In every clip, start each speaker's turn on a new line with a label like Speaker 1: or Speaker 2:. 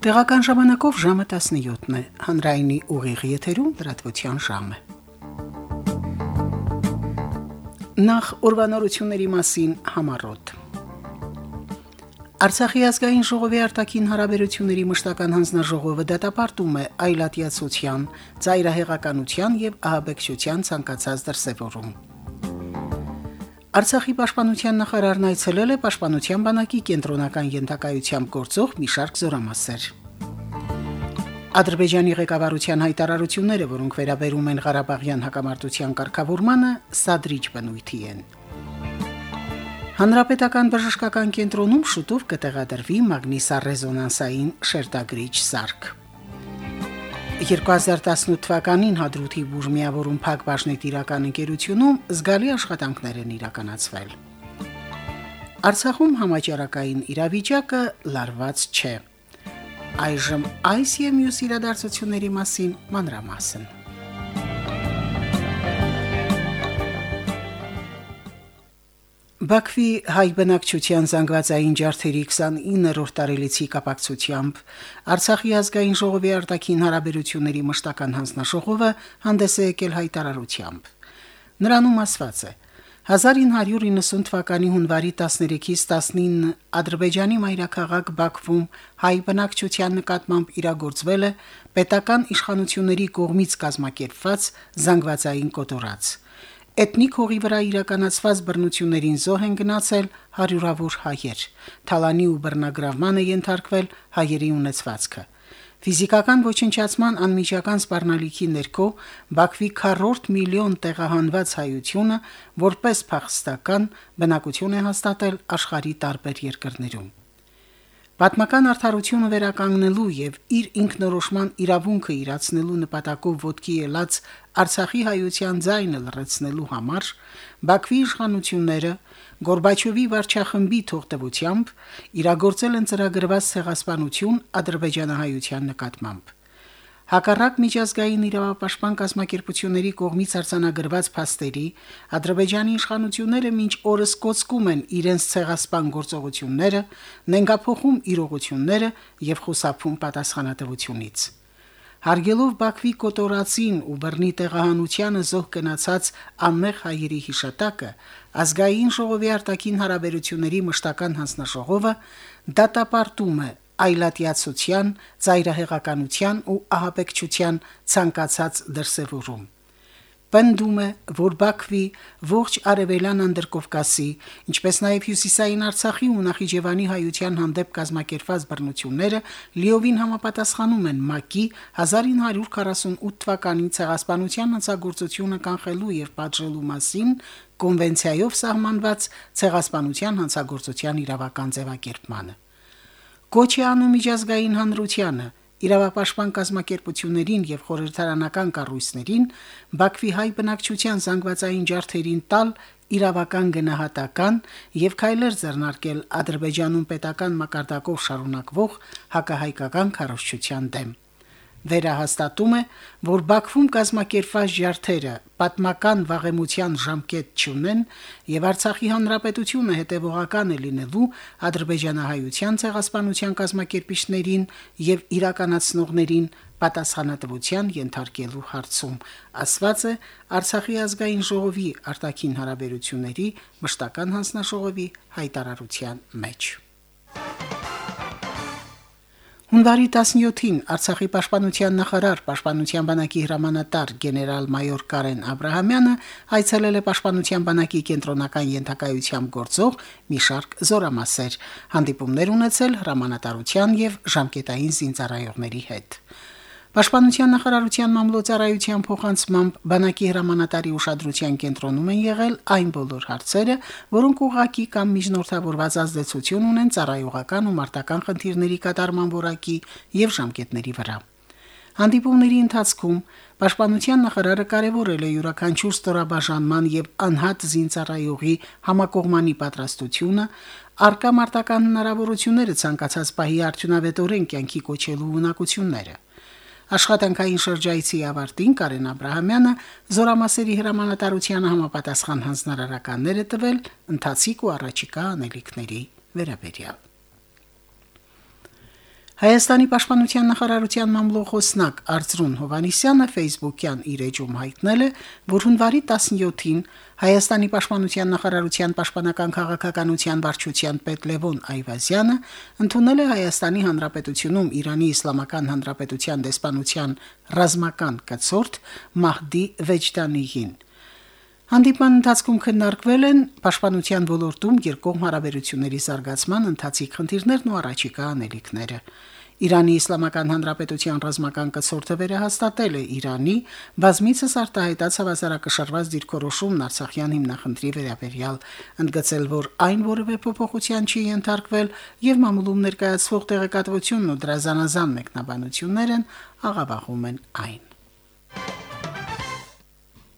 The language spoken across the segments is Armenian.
Speaker 1: Տեղական ժամանակով ժամը 17-ն է։ Հանրայինի ուղիղ եթերում լրատվության ժամը։ Նախ ուրվանորությունների մասին համառոտ։ Արցախի ազգային ժողովի արտաքին հարաբերությունների մշտական հանձնաժողովը դատապարտում է այլատիացության, ծայրահեղականության եւ ահաբեկչության ցանկացած դրսեւորում։ Արցախի պաշտպանության նախարարն այցելել է պաշտպանության բանակի կենտրոնական ենթակայությամբ գործող մի շարք զորամասեր։ Ադրբեջանի ղեկավարության հայտարարությունները, որոնք վերաբերում են Ղարաբաղյան հակամարտության կարգավորմանը, սադրիչ բնույթի են։ Հանրապետական բժշկական կենտրոնում շուտով կտեղադրվի մագնիսառեզոնանսային շերտագրիչ սարք։ 2018 թվականին Հադրութի բուժմիավորում Փակ Բաշնի տիրական ընկերությունում զգալի աշխատանքներ են իրականացվել։ Արցախում համաճարակային իրավիճակը լարված չէ։ Այժմ այս եւ մյուս իրադարձությունների մասին մանրամասն։ Բաքվի հայ բնակչության զանգվածային ջարդերի 29-րդ տարելիցի կապակցությամբ Արցախի ազգային ժողովի արտաքին հարաբերությունների մշտական հանձնաժողովը հանդես է եկել հայտարարությամբ։ Նրանում ասված է. 1990 թվականի հունվարի 13-ից 19 Ադրբեջանի մայրաքաղաք Բաքվում հայ բնակչության նկատմամբ իրագործվել է պետական իշխանությունների կողմից կազմակերպված զանգվածային կոտորած Էթնիկ հողի վրա իրականացված բռնություններին զոհ են գնացել հարյուրավոր հայեր։ Թալանի ու բռնագրավման է ենթարկվել հայերի ունեցվածքը։ Ֆիզիկական ոչնչացման անմիջական սպառնալիքի ներքո Բաքվի քառորդ միլիոն տեղահանված հայությունը որպես փախստական բնակություն է հաստատել աշխարի տարբեր երկրներում։ Պատմական արդարությունը վերականգնելու եւ իր ինքնորոշման իրավունքը իրացնելու նպատակով ոտքի ելած Արցախի հայության ձայնը լրացնելու համար Բաքվի իշխանությունները Գորբաչովի վարչախմբի թողտվությամբ իրագործել են ծրագրված ցեղասպանություն ադրբեջանահայության նկատմամբ։ Հակառակ միջազգային իրավապաշտպան կազմակերպությունների կողմից արձանագրված փաստերի Ադրբեջանի իշխանությունները մինչ օրս կոծկում են իրենց ցեղասպան գործողությունները, նենգափոխում իրողությունները եւ խուսափում պատասխանատվությունից։ Հարգելով Բաքվի կոտորածին ու բռնի տեղահանությանը զոհ գնացած անմեղ հայերի հիշատակը, ազգային ժողովի արտաքին հարաբերությունների մշտական հանձնաժողովը դատապարտում է այլատիացության, ծայրահեղականության ու ահաբեկչության ցանկացած դրսևորում։ Պնդում է, որ Բաքվի ողջ արևելյան Անդրկովկասի, ինչպես նաև հյուսիսային Արցախի ու Նախիջևանի հայության հանդեպ կազմակերպված բռնությունները լիովին համապատասխանում են ՄԱԿ-ի 1948 թվականի ցեղասպանության հանցագործությունը կանխելու եւ պատժելու մասին կոնվենցիայով սահմանված ցեղասպանության հանցագործության իրավական ձևակերպմանը կոչ է անում միջազգային հանրությանը իրավապաշտպան կազմակերպություններին եւ խորհրդարանական կառույցներին Բաքվի հայ բնակչության զանգվածային ջարդերին տալ իրավական գնահատական եւ քայլեր ձեռնարկել Ադրբեջանում պետական մակարդակով շարունակվող հակահայկական քարոշչության դեմ վերահաստատում է, որ Բաքվում կազմակերպված ջարդերը պատմական վաղեմության ժամկետ չունեն եւ Արցախի հանրապետությունը հետեւողական է լինելու ադրբեջանահայության ցեղասպանության կազմակերպիչներին եւ իրականացնողներին պատասխանատվության ենթարկելու հարցում, ասված է Արցախի ազգային ժողովի արտաքին հարաբերությունների մշտական հանձնաժողովի հայտարարության մեջ։ Հունվարի 17-ին Արցախի պաշտպանության նախարար, պաշտպանության բանակի հրամանատար գեներալ-մայոր Կարեն Աբ รา համյանը այցելել է պաշտպանության բանակի կենտրոնական ենթակայությամբ գործող մի շարք զորամասեր, հանդիպումներ ունեցել հրամանատարության եւ ժամկետային զինծառայողների հետ։ Պաշտպանության նախարարության մամլոյցարայության փոխանցմամբ բանակի հրամանատարի ուշադրության կենտրոնում են եղել այն բոլոր հարցերը, որոնք ուղակի կամ միջնորդավորված ազդեցություն ունեն ծառայողական ու մարտական խնդիրների կատարման որակի եւ ժամկետների վրա։ Հանդիպումների ընթացքում Պաշտպանության նախարարը կարևորել է յուրաքանչյուր ստորաբաժանման եւ անհատ զինծառայողի համակողմանի պատրաստությունը, արկա մարտական հնարավորությունները ցանկացած պահի արդյունավետորեն կյանքի կոչելու ունակությունները։ Աշխատանքային շրջայցի ավարտին Կարեն Աբ รา համյանը զորամասերի հրամանատարությանը համապատասխան հանձնարարականներ է տվել ընթացիկ ու առաջիկա անելիքների վերաբերյալ։ Հայաստանի պաշտպանության նախարարության մամլոխոսնակ Արծրուն Հովանիսյանը Facebook-յան իր էջում հայտնել է, որ հունվարի 17-ին Հայաստանի պաշտպանության նախարարության պաշտպանական քաղաքականության վարչության պետ Լևոն Այվազյանը ընդունել է Հայաստանի Հանրապետությունում Իրանի Իսլամական Հանրապետության դեսպանության ռազմական կցորդ Մահդի Վեջդանիին։ Հանդիպման ընթացքում քննարկվել են պաշտպանության ոլորտում երկկողմ հարաբերությունների զարգացման ընթացիկ խնդիրներն ու առաջիկա անելիքները։ Իրանի Իսլամական Հանրապետության ռազմական կցորդը վերահաստատել է Իրանի բազմիցս արտահայտած հավասարակշռված դիրքորոշումն Արցախյան հիմնախնդրի վերաբերյալ, ընդգծել, որ այն որևէ փոփոխության չի ենթարկվել եւ մամուլում ներկայացվող տեղեկատվությունն ու դրա զանազան մեկնաբանություններն աղավաղում են այն։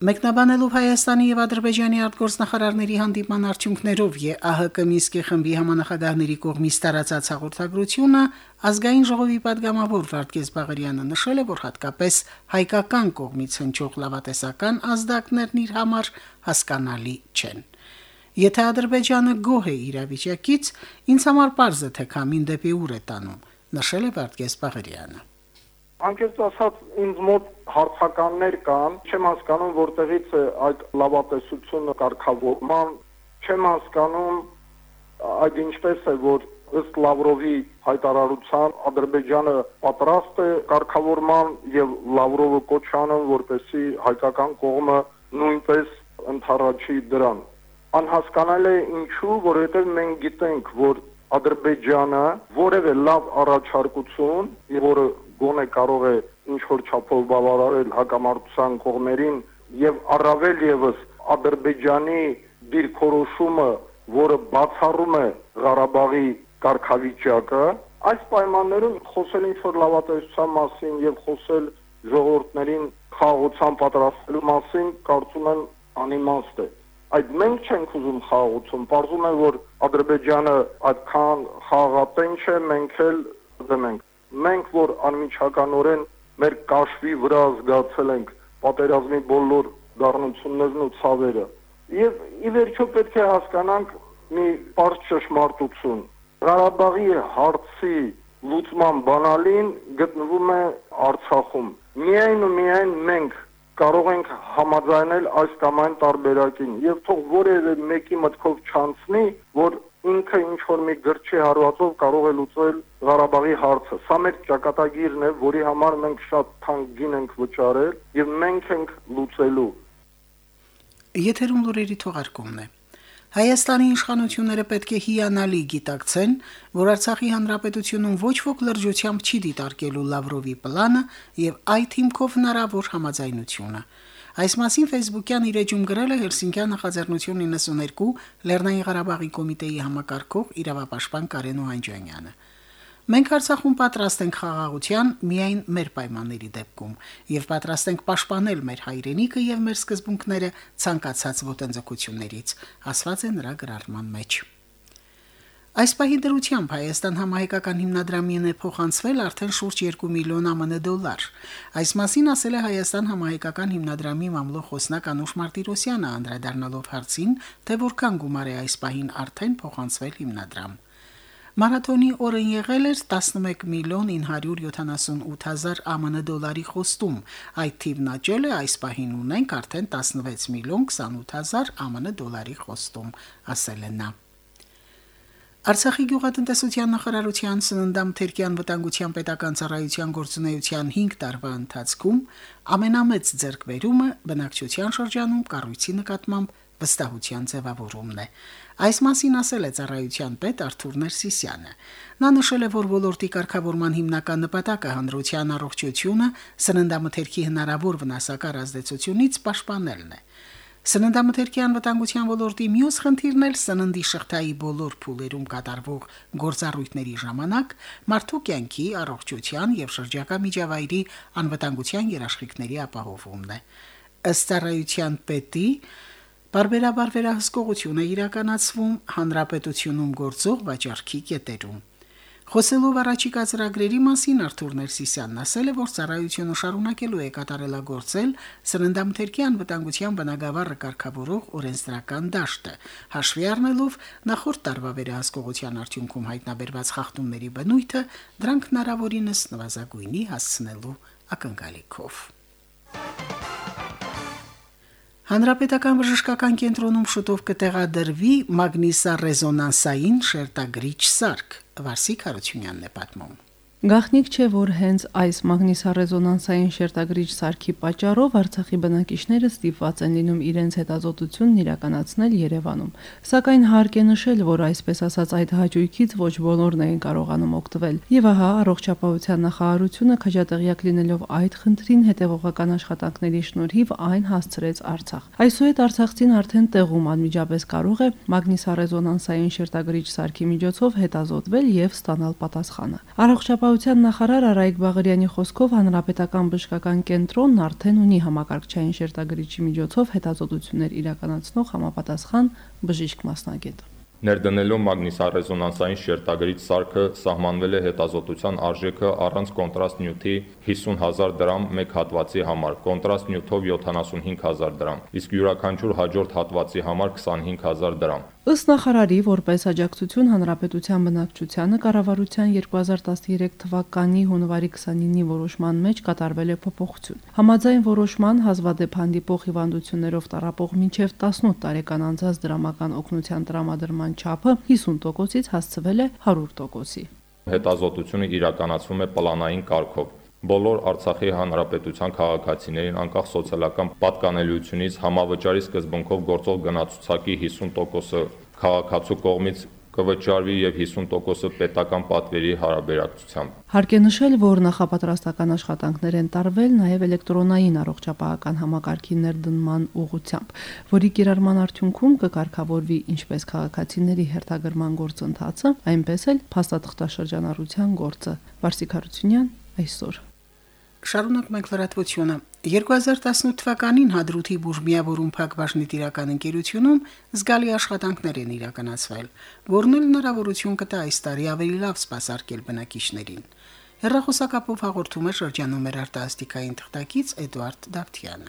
Speaker 1: Մեկնաբանելով Հայաստանի եւ Ադրբեջանի արտգործնախարարների հանդիպման արդյունքներով ԵԱՀԿ Մինսկի խմբի համանախագահների կողմից տարածած հաղորդագրությունը, ազգային ժողովի падգամավոր Վարդգես Բաղարյանը նշել է, որ հատկապես հայկական կողմից հնչող լավատեսական ազդակներն իր համար հասկանալի չեն։ Եթե Ադրբեջանը գոհ է իրավիճակից, ինձ համար պարզ է թե քամին դեպի ուր է տանում, նշել է Վարդգես Բաղարյանը
Speaker 2: անկեղծ ասած ինձ մոտ հարցականներ կան, չեմ հասկանում որտեղից այդ լավատեսությունը կարգավորման, չեմ հասկանում այդ ինչպես է որ ըստ Լավրովի հայտարարության Ադրբեջանը պատրաստ է կարգավորման եւ Լավրովը կոչանում, որպեսի հայկական կողմը նույնպես ընթառաջի դրան։ Անհասկանալի է ինչու, որովհետեւ մենք գիտենք, որ Ադրբեջանը որևէ լավ առաջարկություն, որը գոնե կարող է ինչ որ չափով բավարարել հակամարտության կողմերին եւ առավել եւս Ադրբեջանի դիրքորոշումը, որը բացառում է Ղարաբաղի կարգավիճակը, այս պայմաններում խոսել ինչ որ լավատեսության մասին եւ խոսել ժողովուրդներին խաղաղության պատրաստելու մասին, կարծում եմ անիմաստ է այդ մենք չենք ուզում խաղաղություն, ողջում է որ Ադրբեջանը այդքան խաղաղատենչ է, մենք էլ դեմ ենք մենք որ անմիջականորեն մեր կաշվի վրա զգացել ենք պատերազմի բոլոր դառնություններն ու ցավերը եւ ի վերջո պետք է հասկանանք մի բարձ ճշմարտություն. Ղարաբաղի հարցի լուծման բանալին գտնվում է Արցախում. Միայն ու միայն մենք կարող ենք համաձայնել այս կամ այն տարբերակին եւ թող որևէ մեկի մտքով չանցնի որ ինքը ինչ որ մի գրչի հարվածով կարող է լուծել Ղարաբաղի հարցը։ Սա մեր ճակատագիրն է, որի համար մենք շատ թանկ գին ենք վճարել եւ մենք ենք լուծելու։
Speaker 1: Եթերում լուրերի թողարկումն է։ Հայաստանի իշխանությունները պետք է հիանալի գիտակցեն, որ Արցախի հանրապետությունում ոչ ոք լրջությամբ չի դիտարկելու Լավրովի պլանը եւ այդ հիմքով հնարավոր համաձայնությունը։ Այս մասին Facebook-յան իր էջում գրել է Հելսինկյան նախաձեռնություն 92 Լեռնային Ղարաբաղի կոմիտեի համակարգող իրավապաշտպան Կարեն Օհանջանյանը։ Մենք Արցախում պատրաստ ենք խաղաղության միայն մեր պայմանների դեպքում եւ պատրաստ ենք պաշտպանել մեր հայրենիքը եւ մեր սկզբունքները ցանկացած ոտնձգություններից, ասված է նրա գրառման մեջ։ Այս պահի դրությամբ Հայաստան համահայկական հիմնադրամին է փոխանցվել արդեն շուրջ 2 միլիոն ԱՄՆ դոլար։ Այս մասին ասել է Հայաստան համահայկական հիմնադրամի մամլո խոսնակ Անուշ Մարտիրոսյանը, անդրադառնալով հարցին, թե որքան գումար է այս պահին արդեն փոխանցվել հիմնադրամ։ Մարաթոնի օրն եղել էր 11 միլիոն 978000 ԱՄՆ դոլարի խոստում։ Այդ թիվն աճել է այս պահին ունենք արդեն 16 միլիոն 28000 ԱՄՆ դոլարի խոստում, ասել է նա. Արցախի գյուղատնտեսության նախարարության սննդամթերքյան վտանգության պետական ծառայության գործունեության 5 տարվա ընթացքում ամենամեծ ձեռքբերումը բնակչության շրջանում կառույցի նկատմամբ վստահության ձևավորումն է։ Այս մասին ասել է ծառայության պետ Արթուր Ներսիսյանը։ Նա նշել է, որ ոլորտի կարգավորման հիմնական նպատակը հանրության առողջությունը սննդամթերքի հնարավոր վնասակար ազդեցությունից պաշտպանելն է։ Սննդամթերքի անվտանգության ոլորտի մյուս խնդիրն էլ սննդի շղթայի բոլոր փուլերում կատարվող գործառույթների ժամանակ մարդու կյանքի, առողջության եւ շրջակա միջավայրի անվտանգության երաշխիքների ապահովումն է։ Ըստ ծառայության պետի բարբերաբար վերահսկողություն է իրականացվում հանրապետությունում գործող վաճառքի կետերում։ Խոսելով առաջիկա ծրագրերի մասին Արթուր Ներսիսյանն ասել է, որ ծառայությունը շարունակելու է կատարելագործել սննդամթերքի անվտանգության բնագավառը կարգավորող օրենսդրական դաշտը, հաշվի առնելով նախորդ տարվա վերահսկողության արդյունքում հայտնաբերված խախտումների բնույթը, դրանք հնարավորինս նվազագույնի հասցնելու ակնկալիքով։ Հանրապետական բժշկական կենտրոնում շուտով կտեղադրվի մագնիսառեզոնանսային շերտագրիչ սարք։ Վարսիկ Հարությունյանն է պատմում։
Speaker 3: Գախնիկ չէ, որ հենց այս մագնիսառեզոնանսային շերտագրիչ սարքի պատճառով Արցախի բնակիչները ստիպված են լինում իրենց հետազոտությունն իրականացնել Երևանում։ Սակայն հարկ է նշել, որ այսպես ասած այդ հաճույքից ոչ բոլորն են կարողանում օգտվել։ Եվ ահա առողջապահության նախարարությունը քաջատեղյակ լինելով այդ խնդրին հետևողական աշխատանքների շնորհիվ այն հասցրեց Արցախ։ Այսուհետ Արցախցին արդեն տեղում անմիջապես կարող է մագնիսառեզոնանսային շերտագրիչ սարքի միջոցով հետազոտվել եւ ստանալ պատասխանը։ Առողջապահ Տնտեսության նախարար Արայիկ Բաղարյանի խոսքով հանրապետական բժշկական կենտրոնն արդեն ունի համակարգչային շերտագրիչի միջոցով հետազոտություններ իրականացնող համապատասխան բժիշկ մասնագետ։
Speaker 4: Ներդնելով մագնիսառեզոնանսային շերտագրիչ սարքը սահմանվել է հետազոտության արժեքը առանց կոնտրաստ նյութի 50000 դրամ մեկ հատվածի համար, կոնտրաստ նյութով 75000 դրամ, իսկ յուրաքանչյուր հաջորդ հատվածի համար 25000 դրամ։
Speaker 3: Ըստ նախարարի, որպես աջակցություն հանրապետության բնակչությանը կառավարության 2013 թվականի հունվարի 29-ի որոշման մեջ կատարվել է փոփոխություն։ Համաձայն որոշման հազվադեպ հանդիպող հիվանդություններով տարապող մինչև 18 տարեկան անձանց դրամական օգնության տրամադրման չափը 50%-ից հասցվել է 100%-ի։
Speaker 4: Հետազոտությունը իրականացվում է պլանային կարգով բոլոր Արցախի հանրապետության քաղաքացիներին անկախ սոցիալական պատկանելիությունից համավճարի սկզբունքով գործող գնացուցակի 50%-ը քաղաքացու կողմից կվճարվի եւ 50%-ը պետական պատվերի հարաբերակցությամբ։
Speaker 3: Հարկ է նշել, որ նախապատրաստական աշխատանքներ են տարվել նաեւ էլեկտրոնային առողջապահական համակարգի ներդնման ուղղությամբ, որի կիրառման արդյունքում կկարգավորվի ինչպես քաղաքացիների հերթագրման գործընթացը, այնպես էլ փաստաթղթաշրջանառության գործը։ Վարսիկ Հարությունյան այսօր
Speaker 1: Շարունակում ենք լրատվությունը։ 2018 թվականին Հադրութի բուժմիավորում Փակbaşնի տիրական ընկերությունում զգալի աշխատանքներ են իրականացվել, որն էլ հնարավորություն կտա այս տարի ավելի լավ սպասարկել բնակիչներին։ Հերրախոսակապով հաղորդում է շրջանում մեր արտասթիկային թղթակից Էդվարդ Դավթյանը։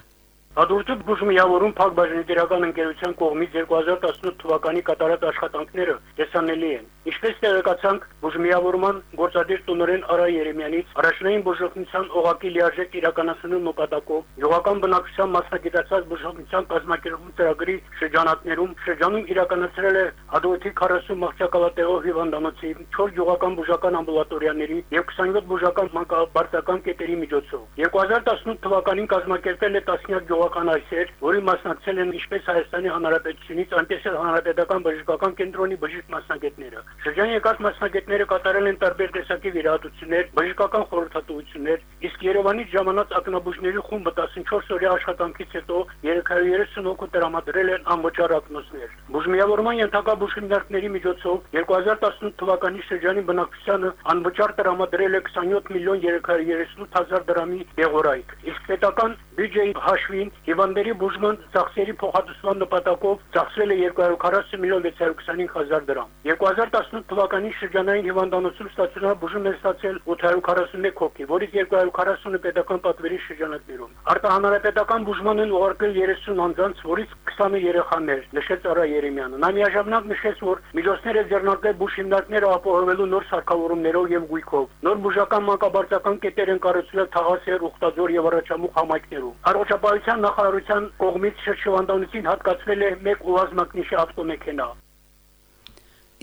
Speaker 5: Հադրութի բուժմիավորում Փակbaşնի տիրական ընկերության կողմից 2018 թվականի կատարած աշխատանքները տեսանելի են։ Ինչպես տեղեկացանք բուժմիավորման գործադիր տնօրեն Արա Երեմյանից, առաջնային բուժօգնության օղակի լիարժեք իրականացնելու նպատակով յուղական բնակչության մասնագիտացած բուժօգնության կազմակերպում ծրագրի շրջանակներում շրջանում իրականացրել է Հադրութի 40 մահճակալատեղով հիվանդանոցի, 4 յուղական բուժական ամբուլատորիաների եւ 27 բուժական մանկաբարձական կետերի միջոցով։ 2018 թվականին կազմակերպել է 10 գյուղական այցեր, որի մասնակցել են ինչպես Հայաստանի Հանրապետությունից, այնպես էլ Հանրապետական բժշկական կենտրոնի բժիշկ մասնագետները։ Շրջան եկած մասնագետները կատարել են տարբեր տեսակի վիրահատություններ, բժշկական խորհրդատվություններ, իսկ Երևանից ժամանած ակնաբուժների խումբը 14 օրյա աշխատանքից հետո 330 հոգու տրամադրել են անվճար ակնոցներ։ Բուժմիավորման ենթակա բուժքննարկների միջոցով 2018 թվականի շրջանի բնակչությանը անվճար տրամադրել է 27 միլիոն 338 հազար դրամի եղորայք։ Իսկ պետական բյուջեի հաշվին հիվանդների բուժման ծախսերի փոխհատուցման նպատակով ծախսվել է 240 միլիոն 625 հազար դրամ։ 2018 թվականի շրջանային հիվանդանոցում ստացիոնար բուժում է ստացել 841 հոգի, որից 240-ը պետական պատվերի շրջանակներում։ Արտահանրապետական բուժման են ուղարկել 30 անձանց, որից 20-ը երեխաներ, նշեց Արա Երեմյանը։ Նա միաժամանակ նշեց, որ միջոցներ է ձեռնարկել բուժ հիմնարկները ապահովելու նոր սարքավորումներով եւ գույքով։ Նոր բուժական մանկաբարձական կետեր են կառուցվել Թաղասեր, Ուխտաձոր եւ Արաչամուխ համայնքներում։ Առողջապահության նախարարության կողմից շրջվանդանոցին հատկացվել է մեկ ուղազմակնիշի ավտոմեքենա։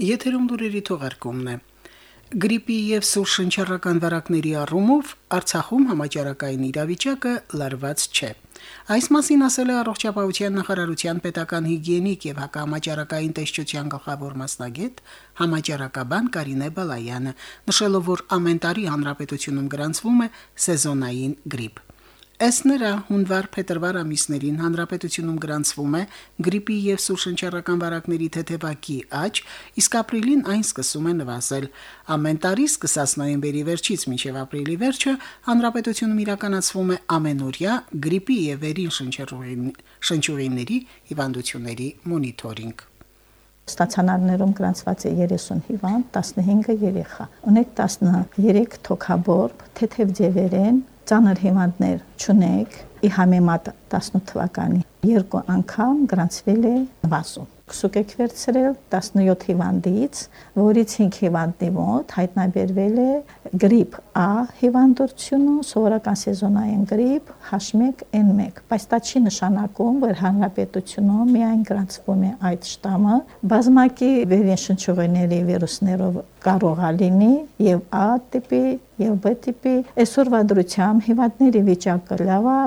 Speaker 1: Եթերում դուրերի թողարկումն է։ Գրիպի եւ սուր շնչառական վարակների առումով Արցախում համաճարակային իրավիճակը լարված չէ։ Այս մասին ասել է առողջապահության նախարարության պետական հիգիենիկ եւ հակամաճարակային տեսչության գլխավոր մասնագետ համաճարակաբան Կարինե Բալայանը, նշելով, որ ամեն տարի հանրապետությունում գրանցվում է սեզոնային գրիպ։ Ըստ նրա հունվար-փետրվար ամիսներին հանրապետությունում գրանցվում է գրիպի եւ սուրշնչառական վարակների թեթևակի աճ, իսկ ապրիլին այն սկսում է նվազել։ Ամեն տարի սկսած նոյեմբերի վերջից մինչև ապրիլի վերջը հանրապետությունում իրականացվում է ամենօրյա գրիպի եւ վերին շնչառուղիների հիվանդությունների մոնիթորինգ։
Speaker 6: Ստացանարներում գրանցված է 30 հիվանդ, 15-ը երեխա։ Ունեք 13 թոքաբոր, թեթև ձևերեն, ծանր հիվանդներ չունեք։ Ի համեմատ 18 թվականի երկու անգամ գրանցվել է նվազում քսուկ եք վերցրել 17 հիվանդից, որից 5 հիվանդի մոտ հայտնաբերվել է գրիպ A հիվանդությունը, սովորական սեզոնային գրիպ H1N1, բայց դա չի նշանակում, որ հանրապետությունում միայն գրանցվում է այդ շտամը, բազմակի վերենշնչողների վիրուսներով կարող է լինի եւ A տիպի եւ B տիպի այսօրվա դրությամբ հիվանդների վիճակը լավ է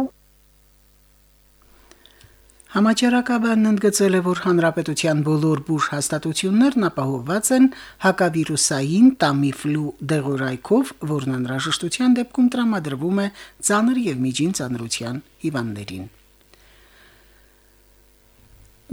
Speaker 1: Համաճարակաբանն ընդգծել է, որ հանրապետության բոլոր բուժ հաստատություններն ապահովված են հակավիրուսային Tamiflu դեղորայքով, որն անհրաժեշտության դեպքում տրամադրվում է ծանր եւ միջին ծանրության հիվանդներին։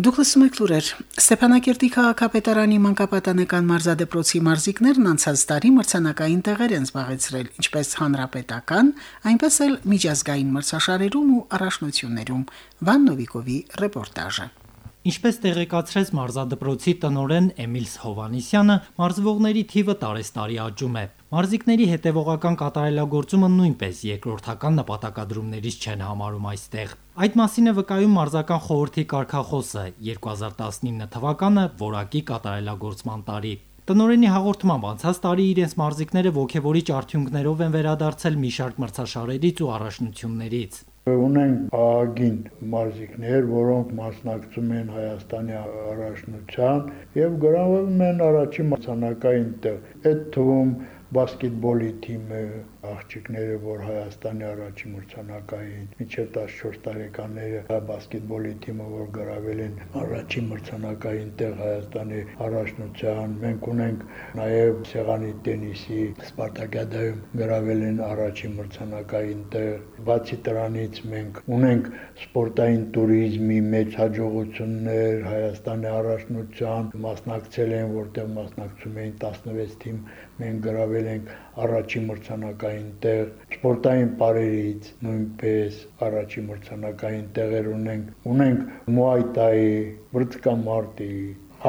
Speaker 1: Դուկլաս Մակլուրեր Ստեփանակերտի քաղաքապետարանի մանկապատանեկան մարզադեպրոցի մարզիկներն անցած տարի մրցանակային տեղեր են զբաղեցրել, ինչպես հանրապետական, այնպես էլ միջազգային մրցաշարերում ու առաջնություններում։ Վան Նովիկովի ռեպորտաժը։
Speaker 7: Ինչպես տեղեկացրեց մարզադպրոցի տնորեն Էմիլ Հովանիսյանը, մարզվողների թիվը տարեստարի աճում է։ Մարզիկների հետևողական կատարելագործումը նույնպես երկրորդական նպատակադրումներից չեն համարում այստեղ։ Այդ մասին է վկայում մարզական խորհրդի կարգախոսը 2019 թվականը որակի կատարելագործման տարի։ Տնորենի հաղորդմամբ անցած տարի իրենց մարզիկները ողջևորիչ արդյունքներով են վերադարձել մի շարք մրցաշարերից ու առաջնություններից։
Speaker 8: Ունենք ահագին մարզիկներ, որոնք մասնակցում են Հայաստանի առաջնության եւ գրանցվում են առաջին մրցանակային տեղ։ Այդ թվում բասկետբոլի թիմը աղջիկները, որ Հայաստանի առաջին մրցանակային միջև 14 տարեկանները բասկետբոլի թիմը, որ գրավել են առաջին մրցանակային տեղ Հայաստանի առաջնության, մենք ունենք նաև սեղանի տենիսի Սպարտակիադայում գրավել են առաջին մրցանակային տեղ։ Բացի դրանից մենք ունենք սպորտային туриզմի մեծ հաջողություններ Հայաստանի առաջնության մասնակցել են, որտեղ մասնակցում էին 16 թիմ, մենք գրավել ենք առաջին մրցանակային տեղ սպորտային բարերից նույնպես առաջին մրցանակային տեղեր ունենք ունենք մուայտայի բրծկամարտի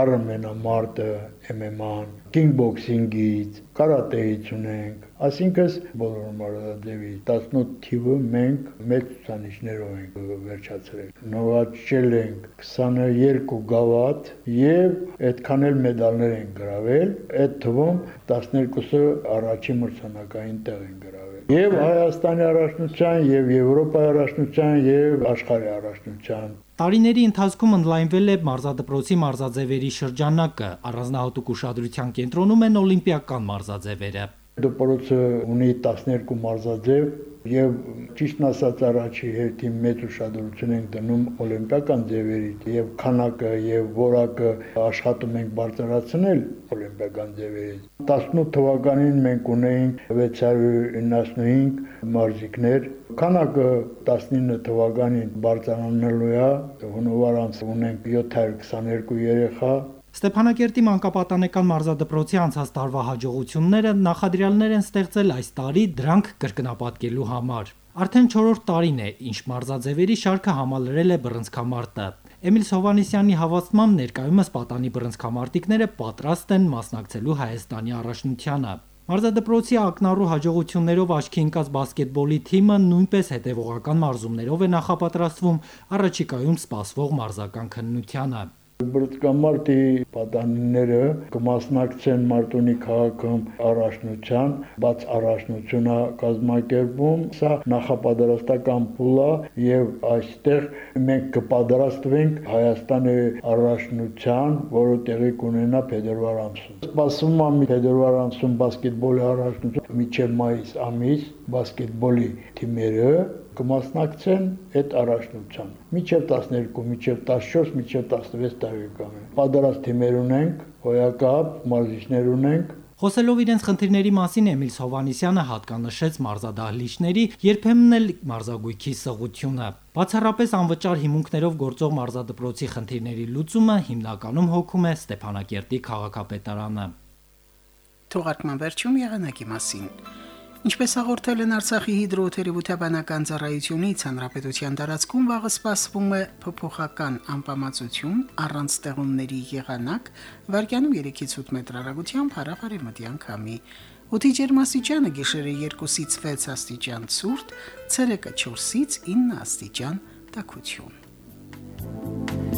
Speaker 8: արմենամարտը MMA-ն կինգբոքսինգից, կարատեից ունենք, այսինքն բոլոր մարզաձևի 18 թիվը մենք մեծ ցուցանիշներով ենք վերջացրել։ Նվաճել ենք 22 գավաթ եւ այդքան էլ մեդալներ են գրավել, այդ թվում 12-ը առաջին մրցանակային տեղ են գրավել։ Եվ Հայաստանի առաջնության, եւ Եվրոպայի առաջնության, եւ աշխարհի առաջնության
Speaker 7: Տարիների ընթացքում ընդլայնվել է մարզադպրոցի մարզաձևերի շրջանակը, առանձնահատուկ ուշադրության կենտրոնում են օլիմպիական մարզաձևերը։
Speaker 8: Դպրոցը ունի 12 մարզաձև եւ ճիշտն ասած առաջի հերթին մեծ ուշադրություն ենք դնում օլիմպիական ձևերի եւ քանակը եւ որակը աշխատում ենք բարձրացնել օլիմպիական ձևերից 18 թվականին մենք ունեինք 695 մարզիկներ քանակը 19 թվականին բարձրանալու է հունվար ամս ունենք 722 երեխա
Speaker 7: Ստեփանակերտի մանկապատանեկան մարզադպրոցի անցած տարվա հաջողությունները նախադրյալներ են ստեղծել այս տարի դրանք կրկնապատկելու համար։ Արդեն 4-րդ տարին է, ինչ մարզաձևերի շարքը համալրել է բռնցքամարտը։ Էմիլ Սովանիսյանի հավաստմամբ ներկայումս պատանի բռնցքամարտիկները պատրաստ են մասնակցելու Հայաստանի առաջնությանը։ Մարզադպրոցի ակնառու հաջողություններով աչքի ընկած բասկետբոլի թիմը նույնպես հետևողական մարզումներով է նախապատրաստվում առաջիկայում սպասվող մարզական քննությանը։
Speaker 8: Բրծկամարտի պատանիները կմասնակցեն Մարտունի քաղաքում առաջնության, բաց առաջնությունա կազմակերպում։ Սա նախապատրաստական փուլ է եւ այստեղ մենք կպատրաստվենք Հայաստանի առաջնության, որը տեղի կունենա փետրվար ամսում։ Սպասվում է փետրվար ամսում բասկետբոլի առաջնություն միջև մայիս ամիս բասկետբոլի թիմերը կմասնակցեն այդ առաջնության։ Միջև 12, միջև 14, միջև 16 տարեկան։ Պատրաստ թիմեր ունենք, հոյակապ մարզիչներ ունենք,
Speaker 7: Խոսելով իրենց խնդիրների մասին Էմիլ Սովանիսյանը հատկանշեց մարզադահլիճների, երբեմն էլ մարզագույքի սղությունը։ Բացառապես անվճար հիմունքներով գործող մարզադպրոցի խնդիրների լուծումը հիմնականում հոգում է Ստեփանակերտի քաղաքապետարանը։
Speaker 1: Թողարկման վերջում եղանակի մասին։ Ինչպես հաղորդել են Արցախի հիդրոթերապևտաբանական ծառայությունից, հանրապետության տարածքում վաղը սպասվում է փոփոխական անպամացություն առանց ստեղումների եղանակ, վարկյանում 3-ից 8 մետր հեռագությամբ հարավարեմտյան քամի։ Օդի ջերմաստիճանը գիշերը 2-ից 6 աստիճան ցուրտ, ցերեկը 4-ից 9 աստիճան տաքություն։